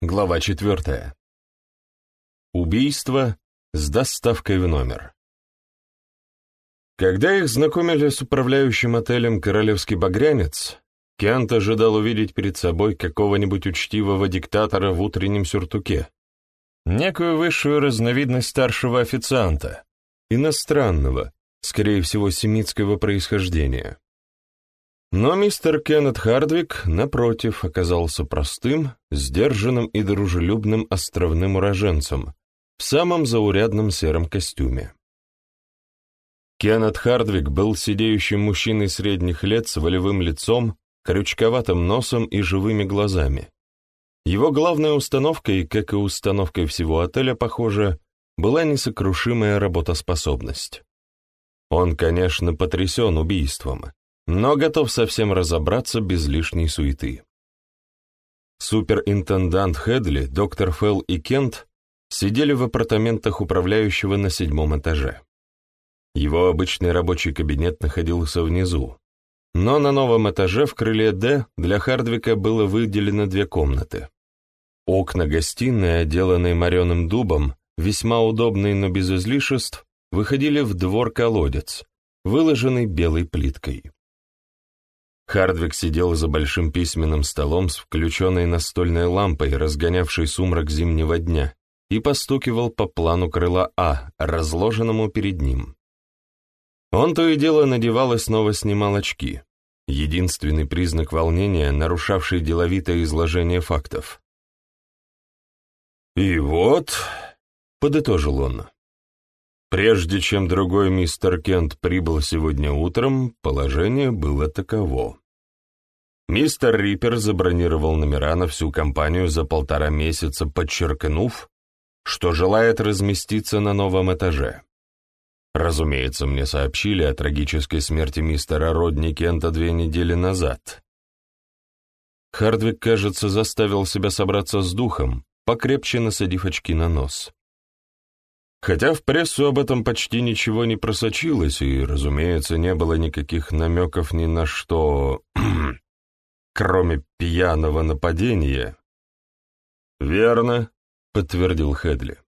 Глава четвертая. Убийство с доставкой в номер. Когда их знакомили с управляющим отелем «Королевский багрянец», Кент ожидал увидеть перед собой какого-нибудь учтивого диктатора в утреннем сюртуке, некую высшую разновидность старшего официанта, иностранного, скорее всего, семитского происхождения. Но мистер Кеннет Хардвик, напротив, оказался простым, сдержанным и дружелюбным островным уроженцем в самом заурядном сером костюме. Кеннет Хардвик был сидеющим мужчиной средних лет с волевым лицом, крючковатым носом и живыми глазами. Его главной установкой, как и установкой всего отеля, похоже, была несокрушимая работоспособность. Он, конечно, потрясен убийством, но готов совсем разобраться без лишней суеты. Суперинтендант Хедли, доктор Фелл и Кент сидели в апартаментах управляющего на седьмом этаже. Его обычный рабочий кабинет находился внизу, но на новом этаже в крыле «Д» для Хардвика было выделено две комнаты. Окна гостиной, отделанные мореным дубом, весьма удобные, но без излишеств, выходили в двор-колодец, выложенный белой плиткой. Хардвик сидел за большим письменным столом с включенной настольной лампой, разгонявшей сумрак зимнего дня, и постукивал по плану крыла А, разложенному перед ним. Он то и дело надевал и снова снимал очки. Единственный признак волнения, нарушавший деловитое изложение фактов. «И вот», — подытожил он, — «прежде чем другой мистер Кент прибыл сегодня утром, положение было таково. Мистер Риппер забронировал номера на всю компанию за полтора месяца, подчеркнув, что желает разместиться на новом этаже. Разумеется, мне сообщили о трагической смерти мистера Родни Кента две недели назад. Хардвик, кажется, заставил себя собраться с духом, покрепче насадив очки на нос. Хотя в прессу об этом почти ничего не просочилось, и, разумеется, не было никаких намеков ни на что кроме пьяного нападения. «Верно», — подтвердил Хедли.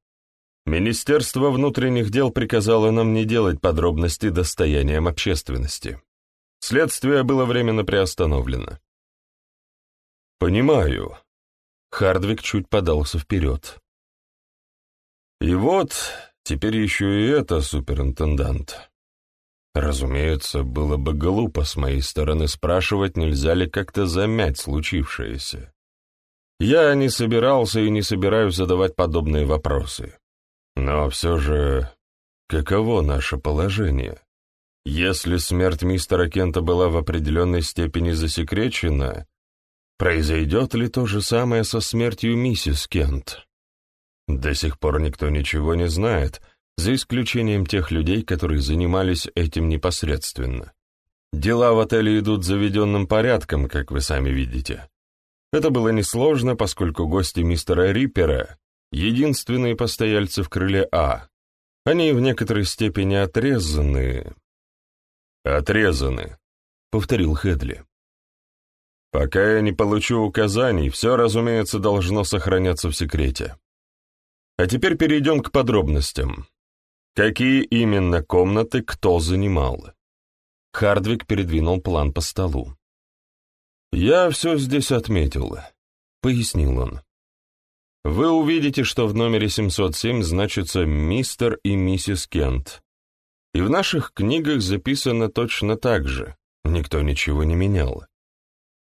«Министерство внутренних дел приказало нам не делать подробности достоянием общественности. Следствие было временно приостановлено». «Понимаю». Хардвик чуть подался вперед. «И вот, теперь еще и это, суперинтендант. Разумеется, было бы глупо с моей стороны спрашивать, нельзя ли как-то замять случившееся. Я не собирался и не собираюсь задавать подобные вопросы. Но все же, каково наше положение? Если смерть мистера Кента была в определенной степени засекречена, произойдет ли то же самое со смертью миссис Кент? До сих пор никто ничего не знает, за исключением тех людей, которые занимались этим непосредственно. Дела в отеле идут заведенным порядком, как вы сами видите. Это было несложно, поскольку гости мистера Риппера — единственные постояльцы в крыле А. Они в некоторой степени отрезаны. «Отрезаны», — повторил Хедли. «Пока я не получу указаний, все, разумеется, должно сохраняться в секрете. А теперь перейдем к подробностям. Какие именно комнаты кто занимал? Хардвик передвинул план по столу. «Я все здесь отметил», — пояснил он. «Вы увидите, что в номере 707 значится мистер и миссис Кент. И в наших книгах записано точно так же, никто ничего не менял.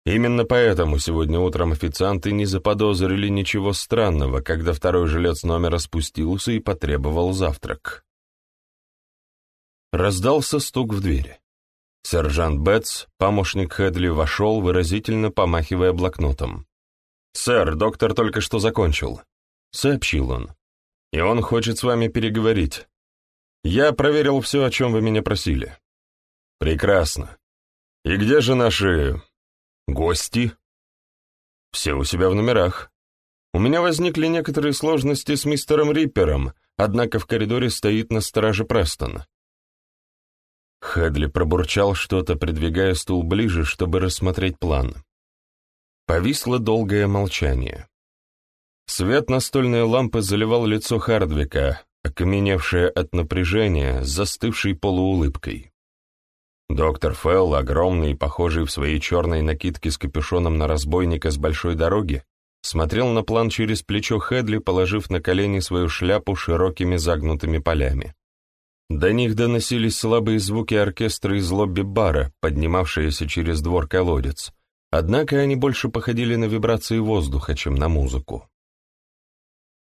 Именно поэтому сегодня утром официанты не заподозрили ничего странного, когда второй жилец номера спустился и потребовал завтрак. Раздался стук в двери. Сержант Бетс, помощник Хедли, вошел, выразительно помахивая блокнотом. «Сэр, доктор только что закончил», — сообщил он. «И он хочет с вами переговорить. Я проверил все, о чем вы меня просили». «Прекрасно. И где же наши... гости?» «Все у себя в номерах. У меня возникли некоторые сложности с мистером Риппером, однако в коридоре стоит на страже Престон. Хедли пробурчал что-то, придвигая стул ближе, чтобы рассмотреть план. Повисло долгое молчание. Свет настольной лампы заливал лицо Хардвика, окаменевшее от напряжения, застывшей полуулыбкой. Доктор Фелл, огромный и похожий в своей черной накидке с капюшоном на разбойника с большой дороги, смотрел на план через плечо Хедли, положив на колени свою шляпу широкими загнутыми полями. До них доносились слабые звуки оркестра из лобби-бара, поднимавшиеся через двор колодец, однако они больше походили на вибрации воздуха, чем на музыку.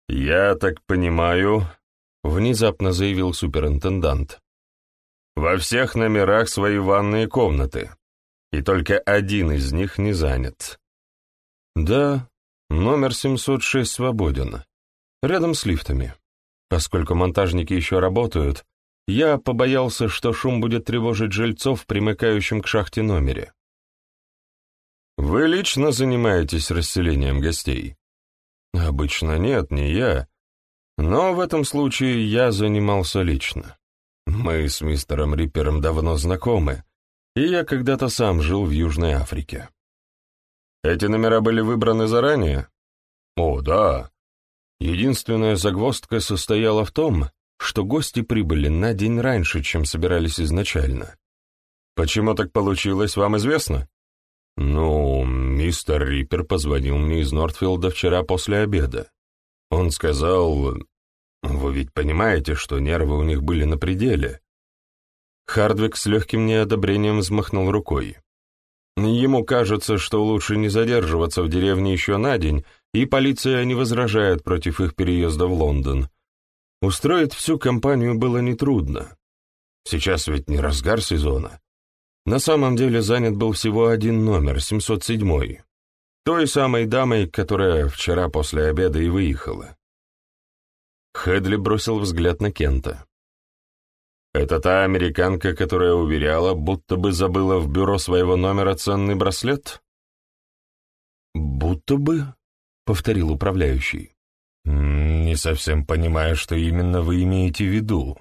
«Я так понимаю», — внезапно заявил суперинтендант, «во всех номерах свои ванные комнаты, и только один из них не занят». «Да, номер 706 свободен, рядом с лифтами. Поскольку монтажники еще работают, я побоялся, что шум будет тревожить жильцов в примыкающем к шахте номере. «Вы лично занимаетесь расселением гостей?» «Обычно нет, не я. Но в этом случае я занимался лично. Мы с мистером Риппером давно знакомы, и я когда-то сам жил в Южной Африке». «Эти номера были выбраны заранее?» «О, да. Единственная загвоздка состояла в том, что гости прибыли на день раньше, чем собирались изначально. Почему так получилось, вам известно? Ну, мистер Риппер позвонил мне из Нортфилда вчера после обеда. Он сказал... Вы ведь понимаете, что нервы у них были на пределе. Хардвик с легким неодобрением взмахнул рукой. Ему кажется, что лучше не задерживаться в деревне еще на день, и полиция не возражает против их переезда в Лондон. Устроить всю компанию было нетрудно. Сейчас ведь не разгар сезона. На самом деле занят был всего один номер, 707 той самой дамой, которая вчера после обеда и выехала. Хедли бросил взгляд на Кента. «Это та американка, которая уверяла, будто бы забыла в бюро своего номера ценный браслет?» «Будто бы», — повторил управляющий. «Не совсем понимаю, что именно вы имеете в виду.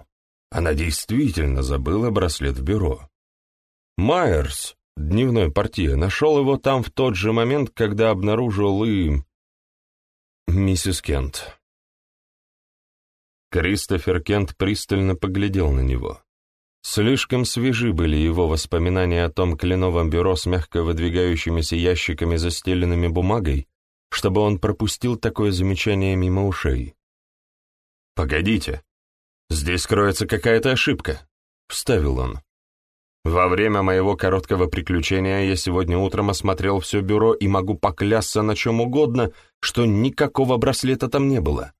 Она действительно забыла браслет в бюро. Майерс, дневной портье, нашел его там в тот же момент, когда обнаружил и... миссис Кент». Кристофер Кент пристально поглядел на него. Слишком свежи были его воспоминания о том кленовом бюро с мягко выдвигающимися ящиками, застеленными бумагой, чтобы он пропустил такое замечание мимо ушей. «Погодите, здесь кроется какая-то ошибка», — вставил он. «Во время моего короткого приключения я сегодня утром осмотрел все бюро и могу поклясться на чем угодно, что никакого браслета там не было».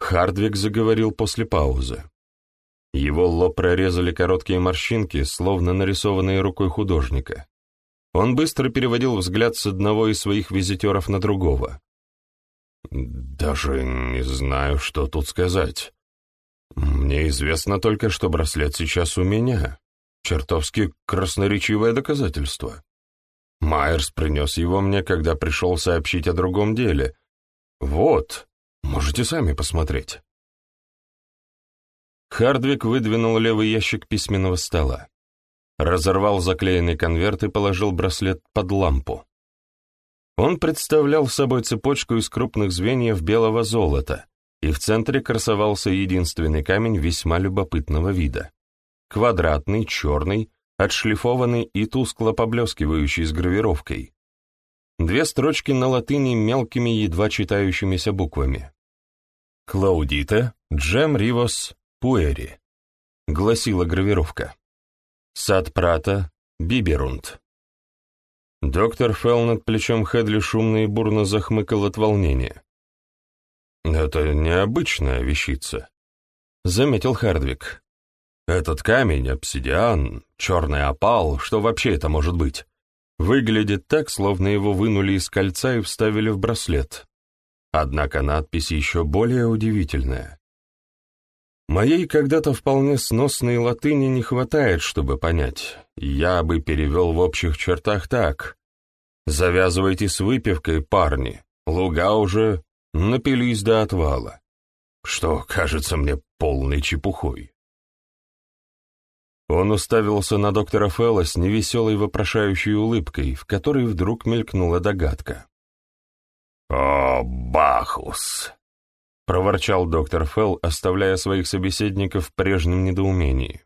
Хардвик заговорил после паузы. Его лоб прорезали короткие морщинки, словно нарисованные рукой художника. Он быстро переводил взгляд с одного из своих визитеров на другого. «Даже не знаю, что тут сказать. Мне известно только, что браслет сейчас у меня. Чертовски красноречивое доказательство. Майерс принес его мне, когда пришел сообщить о другом деле. Вот, можете сами посмотреть». Хардвик выдвинул левый ящик письменного стола разорвал заклеенный конверт и положил браслет под лампу. Он представлял собой цепочку из крупных звеньев белого золота, и в центре красовался единственный камень весьма любопытного вида. Квадратный, черный, отшлифованный и тускло поблескивающий с гравировкой. Две строчки на латыни мелкими, едва читающимися буквами. «Клаудита Джем Ривос Пуэри», — гласила гравировка. Сад Прата, Биберунд. Доктор Фелл над плечом Хедли шумно и бурно захмыкал от волнения. «Это необычная вещица», — заметил Хардвик. «Этот камень, обсидиан, черный опал, что вообще это может быть? Выглядит так, словно его вынули из кольца и вставили в браслет. Однако надпись еще более удивительная. Моей когда-то вполне сносной латыни не хватает, чтобы понять. Я бы перевел в общих чертах так. Завязывайте с выпивкой, парни. Луга уже напились до отвала. Что кажется мне полной чепухой. Он уставился на доктора Фелла с невеселой вопрошающей улыбкой, в которой вдруг мелькнула догадка. «О, Бахус!» — проворчал доктор Фелл, оставляя своих собеседников в прежнем недоумении.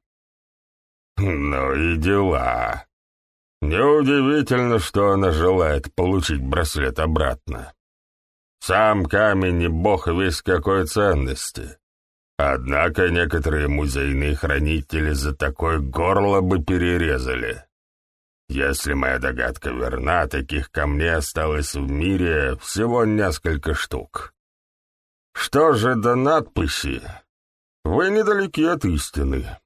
«Ну и дела. Неудивительно, что она желает получить браслет обратно. Сам камень не бог весь какой ценности. Однако некоторые музейные хранители за такое горло бы перерезали. Если моя догадка верна, таких камней осталось в мире всего несколько штук. Что же до надписи? Вы недалеки от истины.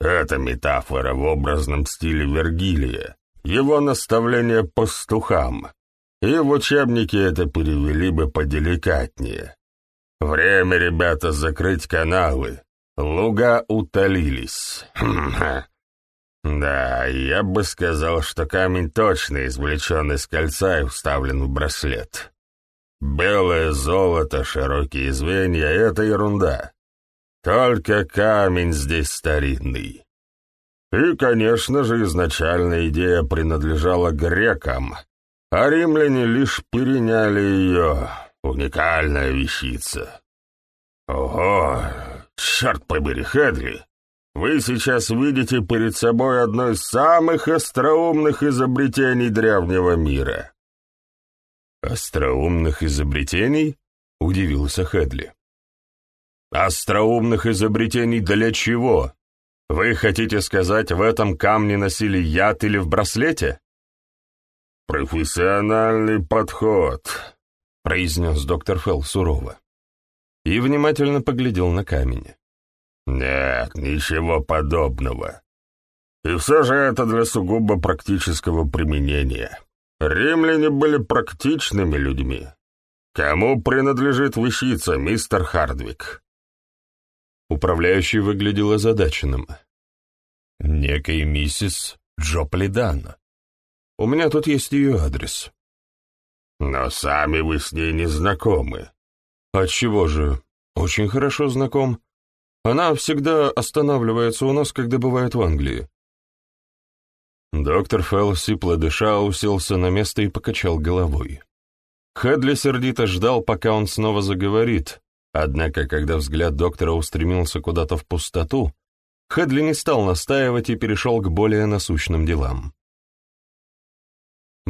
Это метафора в образном стиле Вергилия, его наставление пастухам, и в учебнике это перевели бы поделикатнее. Время, ребята, закрыть каналы. Луга утолились. Да, я бы сказал, что камень точно извлечен из кольца и вставлен в браслет. Белое золото, широкие звенья — это ерунда. Только камень здесь старинный. И, конечно же, изначально идея принадлежала грекам, а римляне лишь переняли ее. Уникальная вещица. Ого, черт побери, Хедли, вы сейчас видите перед собой одно из самых остроумных изобретений древнего мира. «Остроумных изобретений?» — удивился Хедли. «Остроумных изобретений для чего? Вы хотите сказать, в этом камне носили яд или в браслете?» «Профессиональный подход», — произнес доктор Фелл сурово. И внимательно поглядел на камень. «Нет, ничего подобного. И все же это для сугубо практического применения. Римляне были практичными людьми. Кому принадлежит вещица, мистер Хардвик?» Управляющий выглядел озадаченным. «Некой миссис Джоплидан. У меня тут есть ее адрес». «Но сами вы с ней не знакомы». «Отчего же? Очень хорошо знаком. Она всегда останавливается у нас, когда бывает в Англии». Доктор Фелл сипло дыша уселся на место и покачал головой. Хедли сердито ждал, пока он снова заговорит, однако, когда взгляд доктора устремился куда-то в пустоту, Хедли не стал настаивать и перешел к более насущным делам.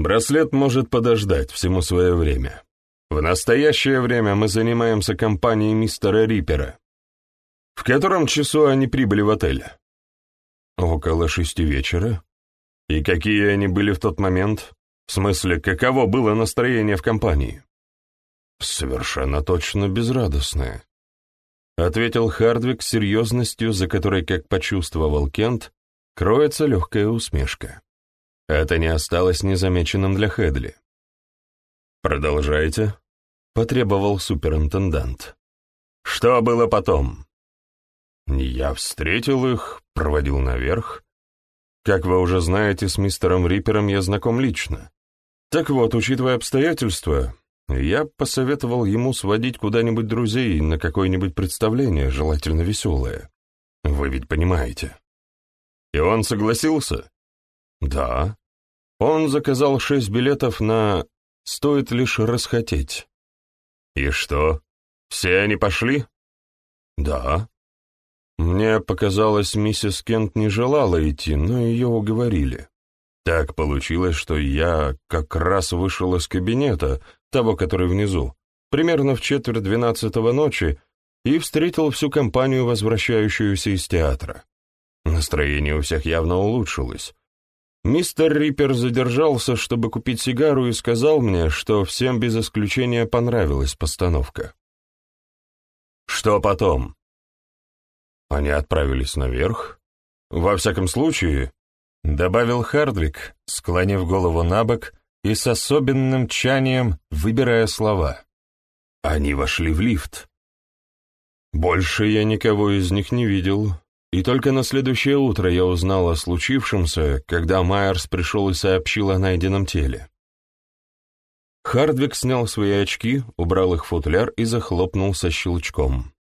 Браслет может подождать всему свое время. В настоящее время мы занимаемся компанией мистера Риппера. В котором часу они прибыли в отель? Около шести вечера. И какие они были в тот момент? В смысле, каково было настроение в компании? Совершенно точно безрадостное. Ответил Хардвик с серьезностью, за которой, как почувствовал Кент, кроется легкая усмешка. Это не осталось незамеченным для Хедли. «Продолжайте», — потребовал суперинтендант. «Что было потом?» Я встретил их, проводил наверх. Как вы уже знаете, с мистером Риппером я знаком лично. Так вот, учитывая обстоятельства, я посоветовал ему сводить куда-нибудь друзей на какое-нибудь представление, желательно веселое. Вы ведь понимаете. И он согласился? Да. Он заказал шесть билетов на «Стоит лишь расхотеть». И что, все они пошли? Да. Мне показалось, миссис Кент не желала идти, но ее уговорили. Так получилось, что я как раз вышел из кабинета, того, который внизу, примерно в четверть двенадцатого ночи, и встретил всю компанию, возвращающуюся из театра. Настроение у всех явно улучшилось. Мистер Риппер задержался, чтобы купить сигару, и сказал мне, что всем без исключения понравилась постановка. Что потом? Они отправились наверх. Во всяком случае, добавил Хардвик, склонив голову на бок и с особенным тчанием выбирая слова. Они вошли в лифт. Больше я никого из них не видел, и только на следующее утро я узнал о случившемся, когда Майерс пришел и сообщил о найденном теле. Хардвик снял свои очки, убрал их в футляр и захлопнул со щелчком.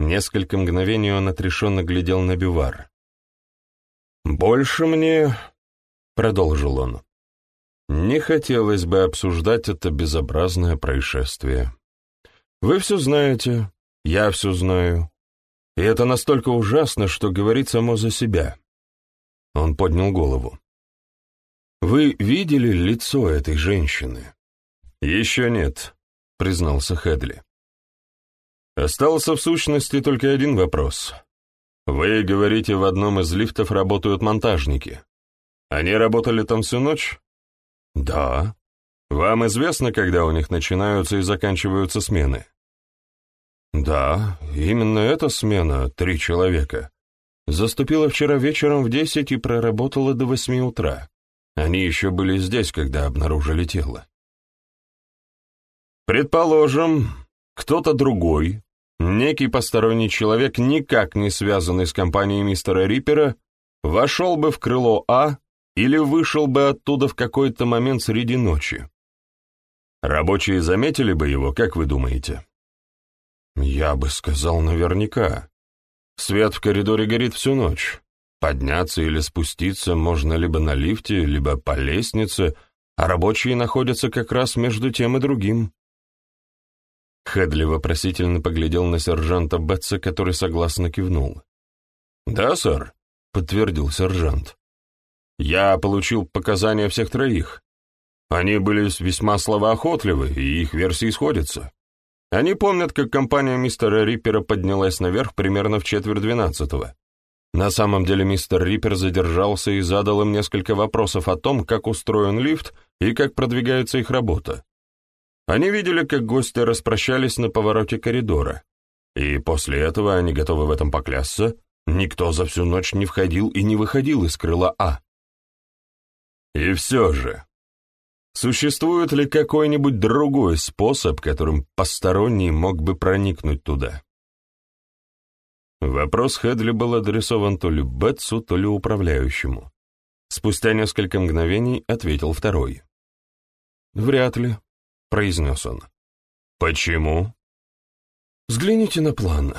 Несколько мгновений он отрешенно глядел на бивар. «Больше мне...» — продолжил он. Не хотелось бы обсуждать это безобразное происшествие. Вы все знаете, я все знаю. И это настолько ужасно, что говорит само за себя. Он поднял голову. Вы видели лицо этой женщины? Еще нет, признался Хедли. Остался в сущности только один вопрос. Вы говорите, в одном из лифтов работают монтажники. Они работали там всю ночь? Да. Вам известно, когда у них начинаются и заканчиваются смены? Да, именно эта смена, три человека, заступила вчера вечером в десять и проработала до восьми утра. Они еще были здесь, когда обнаружили тело. Предположим, кто-то другой, некий посторонний человек, никак не связанный с компанией мистера Риппера, вошел бы в крыло А или вышел бы оттуда в какой-то момент среди ночи. Рабочие заметили бы его, как вы думаете? Я бы сказал наверняка. Свет в коридоре горит всю ночь. Подняться или спуститься можно либо на лифте, либо по лестнице, а рабочие находятся как раз между тем и другим. Хедли вопросительно поглядел на сержанта Бетса, который согласно кивнул. «Да, сэр», — подтвердил сержант. Я получил показания всех троих. Они были весьма словоохотливы, и их версии сходятся. Они помнят, как компания мистера Риппера поднялась наверх примерно в четверть двенадцатого. На самом деле мистер Риппер задержался и задал им несколько вопросов о том, как устроен лифт и как продвигается их работа. Они видели, как гости распрощались на повороте коридора, и после этого, они готовы в этом поклясться, никто за всю ночь не входил и не выходил из крыла А. И все же, существует ли какой-нибудь другой способ, которым посторонний мог бы проникнуть туда? Вопрос Хедли был адресован то ли Бетсу, то ли управляющему. Спустя несколько мгновений ответил второй. «Вряд ли», — произнес он. «Почему?» «Взгляните на план.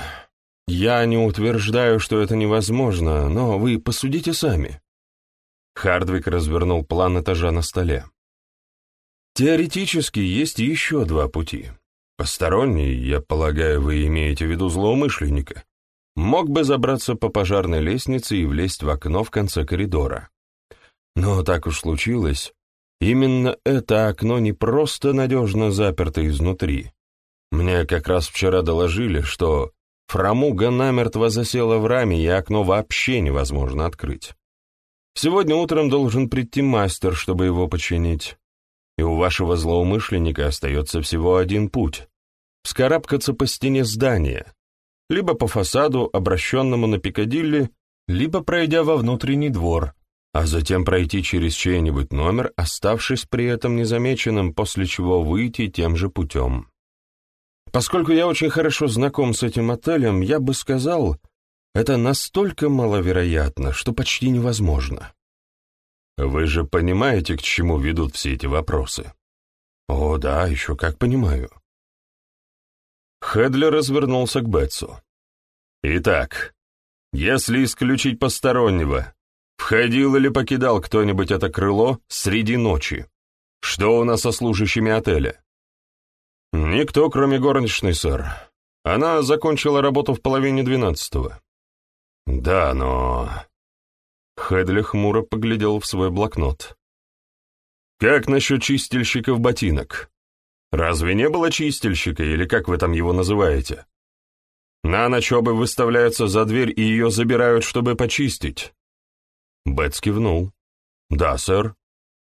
Я не утверждаю, что это невозможно, но вы посудите сами. Хардвик развернул план этажа на столе. Теоретически есть еще два пути. Посторонний, я полагаю, вы имеете в виду злоумышленника, мог бы забраться по пожарной лестнице и влезть в окно в конце коридора. Но так уж случилось, именно это окно не просто надежно заперто изнутри. Мне как раз вчера доложили, что фрамуга намертво засела в раме, и окно вообще невозможно открыть. Сегодня утром должен прийти мастер, чтобы его починить. И у вашего злоумышленника остается всего один путь — вскарабкаться по стене здания, либо по фасаду, обращенному на Пикадилли, либо пройдя во внутренний двор, а затем пройти через чей-нибудь номер, оставшись при этом незамеченным, после чего выйти тем же путем. Поскольку я очень хорошо знаком с этим отелем, я бы сказал, это настолько маловероятно, что почти невозможно. Вы же понимаете, к чему ведут все эти вопросы? О, да, еще как понимаю. Хедлер развернулся к Бетсу. Итак, если исключить постороннего, входил или покидал кто-нибудь это крыло среди ночи? Что у нас со служащими отеля? Никто, кроме горничной, сэр. Она закончила работу в половине двенадцатого. «Да, но...» Хедли хмуро поглядел в свой блокнот. «Как насчет чистильщиков ботинок? Разве не было чистильщика, или как вы там его называете? На ночь обувь выставляется за дверь, и ее забирают, чтобы почистить». Бетс кивнул. «Да, сэр.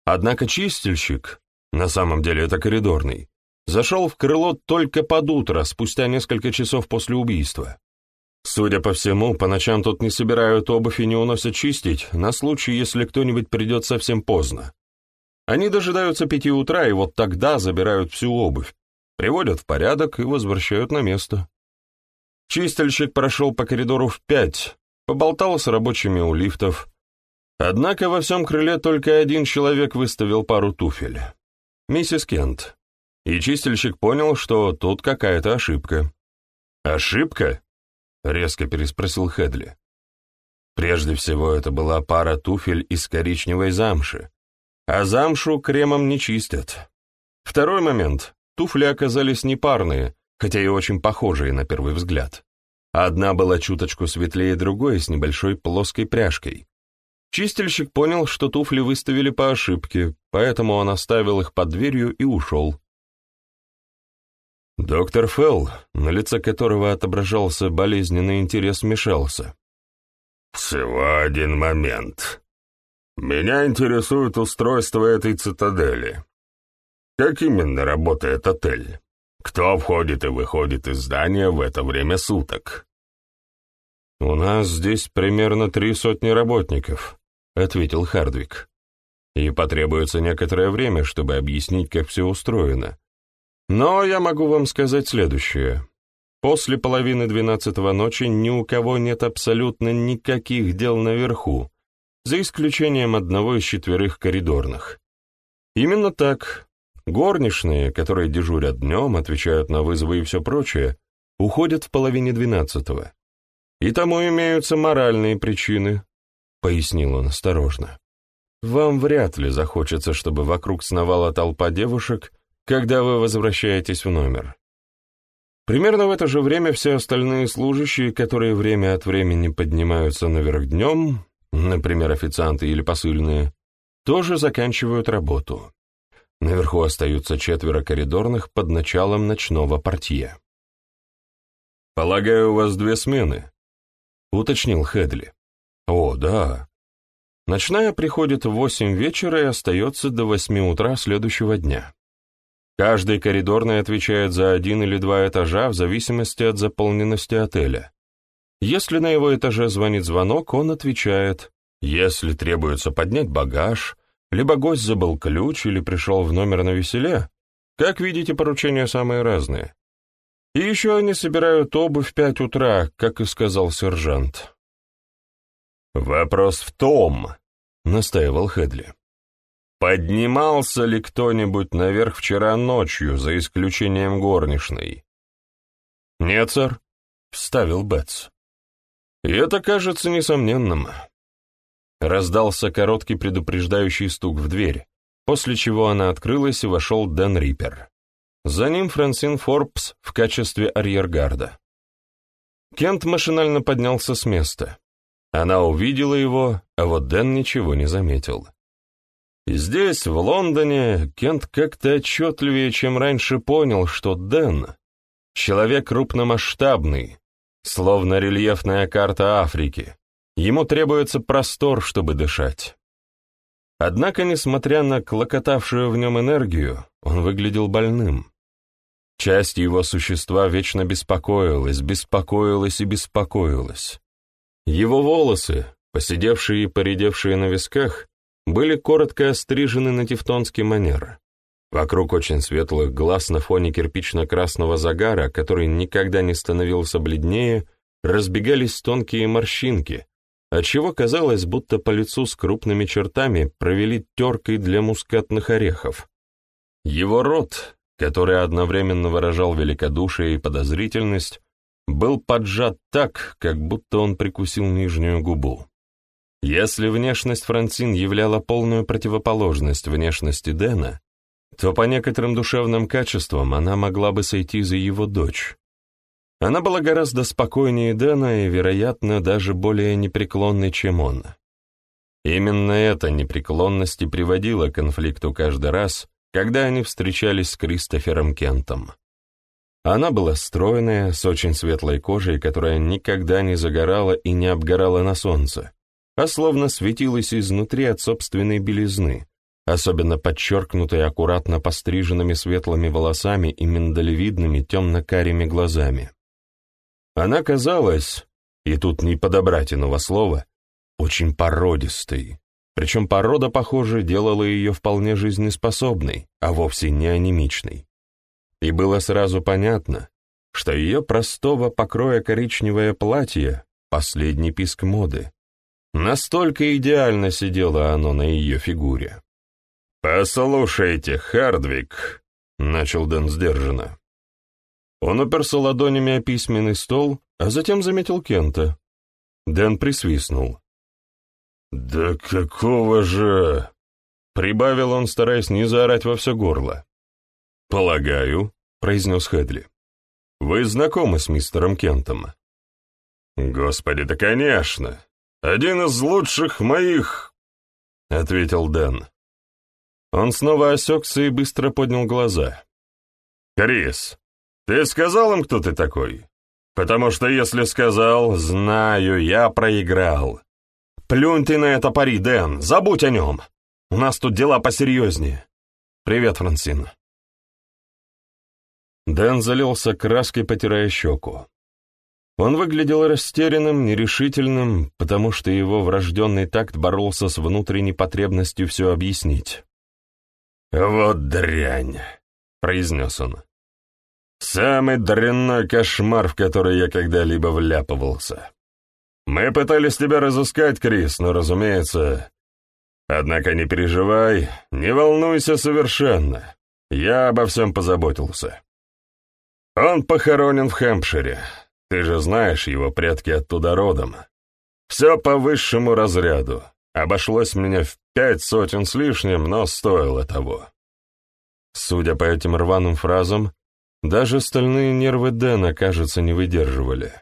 Однако чистильщик, на самом деле это коридорный, зашел в крыло только под утро, спустя несколько часов после убийства. Судя по всему, по ночам тут не собирают обувь и не уносят чистить, на случай, если кто-нибудь придет совсем поздно. Они дожидаются пяти утра и вот тогда забирают всю обувь, приводят в порядок и возвращают на место. Чистильщик прошел по коридору в пять, поболтал с рабочими у лифтов. Однако во всем крыле только один человек выставил пару туфель. Миссис Кент. И чистильщик понял, что тут какая-то ошибка. Ошибка? Резко переспросил Хедли. Прежде всего, это была пара туфель из коричневой замши, а замшу кремом не чистят. Второй момент. Туфли оказались непарные, хотя и очень похожие на первый взгляд. Одна была чуточку светлее другой, с небольшой плоской пряжкой. Чистильщик понял, что туфли выставили по ошибке, поэтому он оставил их под дверью и ушел. Доктор Фелл, на лице которого отображался болезненный интерес, вмешался. «Всего один момент. Меня интересует устройство этой цитадели. Как именно работает отель? Кто входит и выходит из здания в это время суток?» «У нас здесь примерно три сотни работников», — ответил Хардвик. «И потребуется некоторое время, чтобы объяснить, как все устроено. Но я могу вам сказать следующее. После половины двенадцатого ночи ни у кого нет абсолютно никаких дел наверху, за исключением одного из четверых коридорных. Именно так. Горничные, которые дежурят днем, отвечают на вызовы и все прочее, уходят в половине двенадцатого. И тому имеются моральные причины, — пояснил он осторожно. Вам вряд ли захочется, чтобы вокруг сновала толпа девушек, когда вы возвращаетесь в номер. Примерно в это же время все остальные служащие, которые время от времени поднимаются наверх днем, например, официанты или посыльные, тоже заканчивают работу. Наверху остаются четверо коридорных под началом ночного портье. «Полагаю, у вас две смены?» — уточнил Хедли. «О, да. Ночная приходит в восемь вечера и остается до восьми утра следующего дня. Каждый коридорный отвечает за один или два этажа в зависимости от заполненности отеля. Если на его этаже звонит звонок, он отвечает. Если требуется поднять багаж, либо гость забыл ключ или пришел в номер на веселе, как видите, поручения самые разные. И еще они собирают обувь в пять утра, как и сказал сержант. «Вопрос в том», — настаивал Хедли, Поднимался ли кто-нибудь наверх вчера ночью, за исключением горничной? Нет, сэр, вставил Бетс. И это кажется несомненным. Раздался короткий предупреждающий стук в дверь, после чего она открылась и вошел Дэн Риппер. За ним Франсин Форбс в качестве арьергарда. Кент машинально поднялся с места. Она увидела его, а вот Дэн ничего не заметил. Здесь, в Лондоне, Кент как-то отчетливее, чем раньше понял, что Дэн — человек крупномасштабный, словно рельефная карта Африки. Ему требуется простор, чтобы дышать. Однако, несмотря на клокотавшую в нем энергию, он выглядел больным. Часть его существа вечно беспокоилась, беспокоилась и беспокоилась. Его волосы, посидевшие и поредевшие на висках, были коротко острижены на тевтонский манер. Вокруг очень светлых глаз на фоне кирпично-красного загара, который никогда не становился бледнее, разбегались тонкие морщинки, отчего казалось, будто по лицу с крупными чертами провели теркой для мускатных орехов. Его рот, который одновременно выражал великодушие и подозрительность, был поджат так, как будто он прикусил нижнюю губу. Если внешность Франсин являла полную противоположность внешности Дэна, то по некоторым душевным качествам она могла бы сойти за его дочь. Она была гораздо спокойнее Дэна и, вероятно, даже более непреклонной, чем он. Именно эта непреклонность и приводила к конфликту каждый раз, когда они встречались с Кристофером Кентом. Она была стройная, с очень светлой кожей, которая никогда не загорала и не обгорала на солнце, а словно светилась изнутри от собственной белизны, особенно подчеркнутой аккуратно постриженными светлыми волосами и миндалевидными темно-карими глазами. Она казалась, и тут не подобрать иного слова, очень породистой, причем порода, похоже, делала ее вполне жизнеспособной, а вовсе не анемичной. И было сразу понятно, что ее простого покроя коричневое платье — последний писк моды, Настолько идеально сидело оно на ее фигуре. «Послушайте, Хардвик», — начал Дэн сдержанно. Он оперся ладонями о письменный стол, а затем заметил Кента. Дэн присвистнул. «Да какого же...» прибавил он, стараясь не заорать во все горло. «Полагаю», — произнес Хедли, — «вы знакомы с мистером Кентом?» «Господи, да конечно! Один из лучших моих...» — ответил Дэн. Он снова осекся и быстро поднял глаза. «Крис, ты сказал им, кто ты такой? Потому что если сказал, знаю, я проиграл. Плюнь ты на это пари, Дэн, забудь о нем. У нас тут дела посерьезнее. Привет, Франсин». Дэн залился краской, потирая щеку. Он выглядел растерянным, нерешительным, потому что его врожденный такт боролся с внутренней потребностью все объяснить. «Вот дрянь», — произнес он. «Самый дрянной кошмар, в который я когда-либо вляпывался. Мы пытались тебя разыскать, Крис, но, разумеется... Однако не переживай, не волнуйся совершенно. Я обо всем позаботился. Он похоронен в Хэмпшире. Ты же знаешь, его предки оттуда родом. Все по высшему разряду. Обошлось мне в пять сотен с лишним, но стоило того. Судя по этим рваным фразам, даже стальные нервы Дэна, кажется, не выдерживали.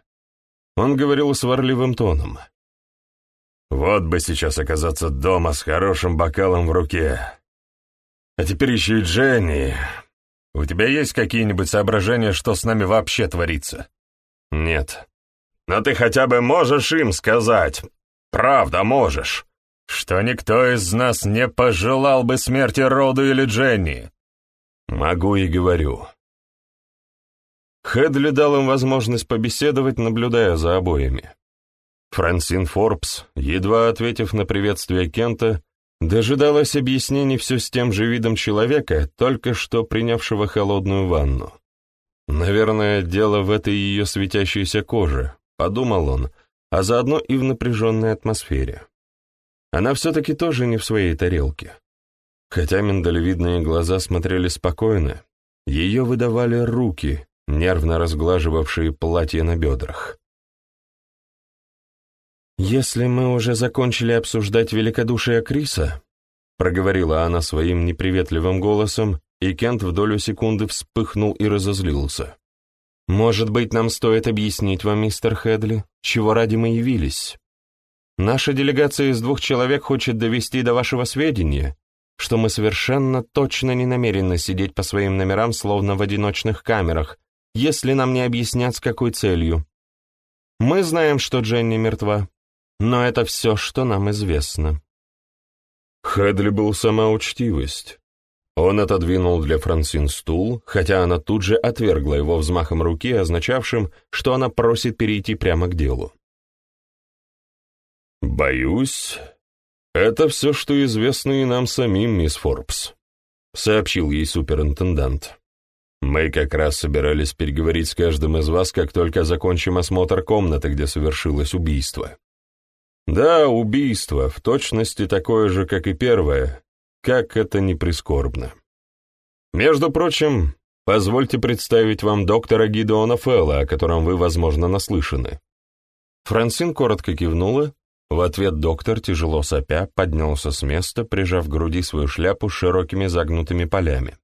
Он говорил сварливым тоном. «Вот бы сейчас оказаться дома с хорошим бокалом в руке. А теперь еще и Дженни. У тебя есть какие-нибудь соображения, что с нами вообще творится?» «Нет». «Но ты хотя бы можешь им сказать. Правда можешь что никто из нас не пожелал бы смерти Роду или Дженни. Могу и говорю. Хедли дал им возможность побеседовать, наблюдая за обоими. Франсин Форбс, едва ответив на приветствие Кента, дожидалась объяснений все с тем же видом человека, только что принявшего холодную ванну. Наверное, дело в этой ее светящейся коже, подумал он, а заодно и в напряженной атмосфере. Она все-таки тоже не в своей тарелке. Хотя миндалевидные глаза смотрели спокойно, ее выдавали руки, нервно разглаживавшие платье на бедрах. «Если мы уже закончили обсуждать великодушие Криса», проговорила она своим неприветливым голосом, и Кент в долю секунды вспыхнул и разозлился. «Может быть, нам стоит объяснить вам, мистер Хедли, чего ради мы явились?» Наша делегация из двух человек хочет довести до вашего сведения, что мы совершенно точно не намерены сидеть по своим номерам, словно в одиночных камерах, если нам не объяснят, с какой целью. Мы знаем, что Дженни мертва, но это все, что нам известно». Хедли был сама учтивость. Он отодвинул для Франсин стул, хотя она тут же отвергла его взмахом руки, означавшим, что она просит перейти прямо к делу. «Боюсь, это все, что известно и нам самим, мисс Форбс», — сообщил ей суперинтендант. «Мы как раз собирались переговорить с каждым из вас, как только закончим осмотр комнаты, где совершилось убийство. Да, убийство, в точности такое же, как и первое, как это не прискорбно. Между прочим, позвольте представить вам доктора Гидеона Фелла, о котором вы, возможно, наслышаны». Франсин коротко кивнула, в ответ доктор, тяжело сопя, поднялся с места, прижав к груди свою шляпу с широкими загнутыми полями.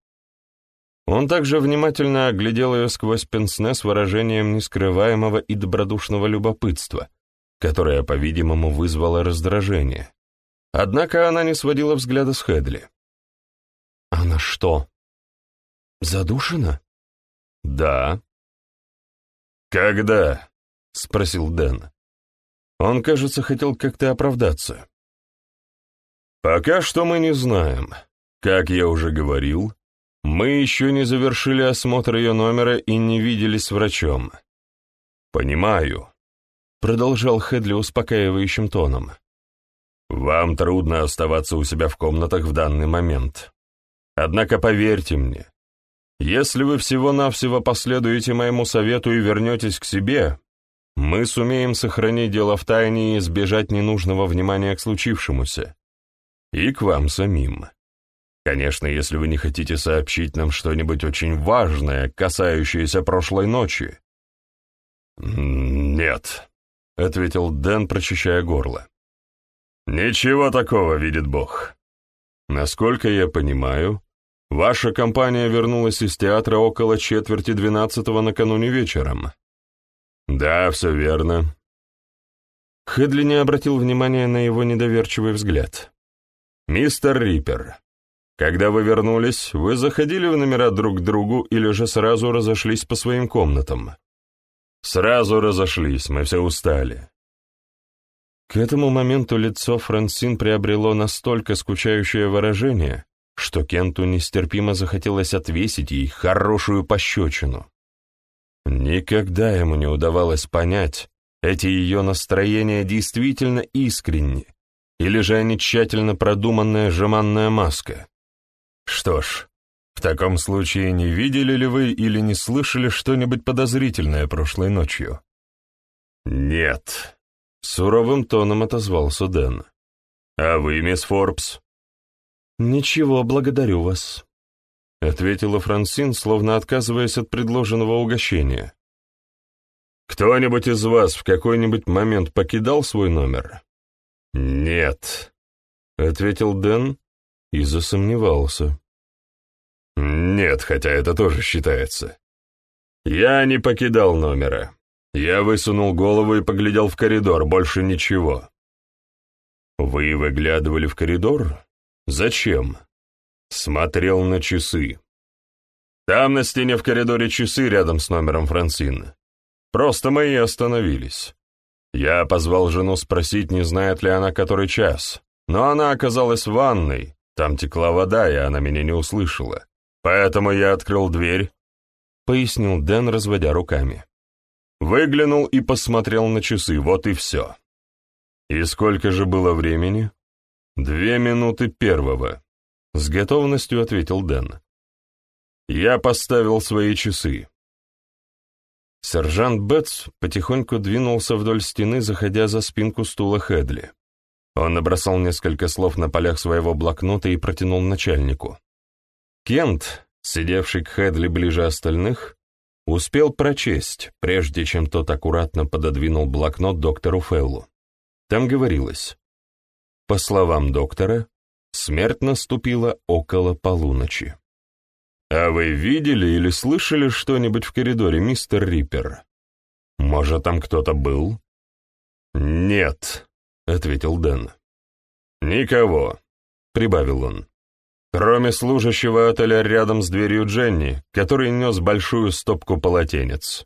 Он также внимательно оглядел ее сквозь пенсне с выражением нескрываемого и добродушного любопытства, которое, по-видимому, вызвало раздражение. Однако она не сводила взгляда с Хедли. «Она что, задушена?» «Да». «Когда?» — спросил Дэн. Он, кажется, хотел как-то оправдаться. «Пока что мы не знаем. Как я уже говорил, мы еще не завершили осмотр ее номера и не виделись с врачом. Понимаю», — продолжал Хедли успокаивающим тоном. «Вам трудно оставаться у себя в комнатах в данный момент. Однако поверьте мне, если вы всего-навсего последуете моему совету и вернетесь к себе, мы сумеем сохранить дело в тайне и избежать ненужного внимания к случившемуся. И к вам самим. Конечно, если вы не хотите сообщить нам что-нибудь очень важное, касающееся прошлой ночи. «Нет», — ответил Дэн, прочищая горло. «Ничего такого, видит Бог. Насколько я понимаю, ваша компания вернулась из театра около четверти двенадцатого накануне вечером. Да, все верно. Хедли не обратил внимания на его недоверчивый взгляд. «Мистер Риппер, когда вы вернулись, вы заходили в номера друг к другу или же сразу разошлись по своим комнатам?» «Сразу разошлись, мы все устали. К этому моменту лицо Франсин приобрело настолько скучающее выражение, что Кенту нестерпимо захотелось отвесить ей хорошую пощечину. Никогда ему не удавалось понять, эти ее настроения действительно искренни, или же они тщательно продуманная жеманная маска. Что ж, в таком случае не видели ли вы или не слышали что-нибудь подозрительное прошлой ночью? Нет, Суровым тоном отозвался Дэн. «А вы, мисс Форбс?» «Ничего, благодарю вас», — ответила Франсин, словно отказываясь от предложенного угощения. «Кто-нибудь из вас в какой-нибудь момент покидал свой номер?» «Нет», — ответил Дэн и засомневался. «Нет, хотя это тоже считается. Я не покидал номера. Я высунул голову и поглядел в коридор, больше ничего. Вы выглядывали в коридор? Зачем? Смотрел на часы. Там на стене в коридоре часы рядом с номером Франсин. Просто мои остановились. Я позвал жену спросить, не знает ли она который час, но она оказалась в ванной, там текла вода, и она меня не услышала. Поэтому я открыл дверь, — пояснил Дэн, разводя руками. Выглянул и посмотрел на часы, вот и все. И сколько же было времени? Две минуты первого. С готовностью ответил Дэн. Я поставил свои часы. Сержант Бетс потихоньку двинулся вдоль стены, заходя за спинку стула Хедли. Он набросал несколько слов на полях своего блокнота и протянул начальнику. Кент, сидевший к Хедли ближе остальных, Успел прочесть, прежде чем тот аккуратно пододвинул блокнот доктору Феллу. Там говорилось, по словам доктора, смерть наступила около полуночи. «А вы видели или слышали что-нибудь в коридоре, мистер Риппер? Может, там кто-то был?» «Нет», — ответил Дэн. «Никого», — прибавил он. Кроме служащего отеля рядом с дверью Дженни, который нес большую стопку полотенец.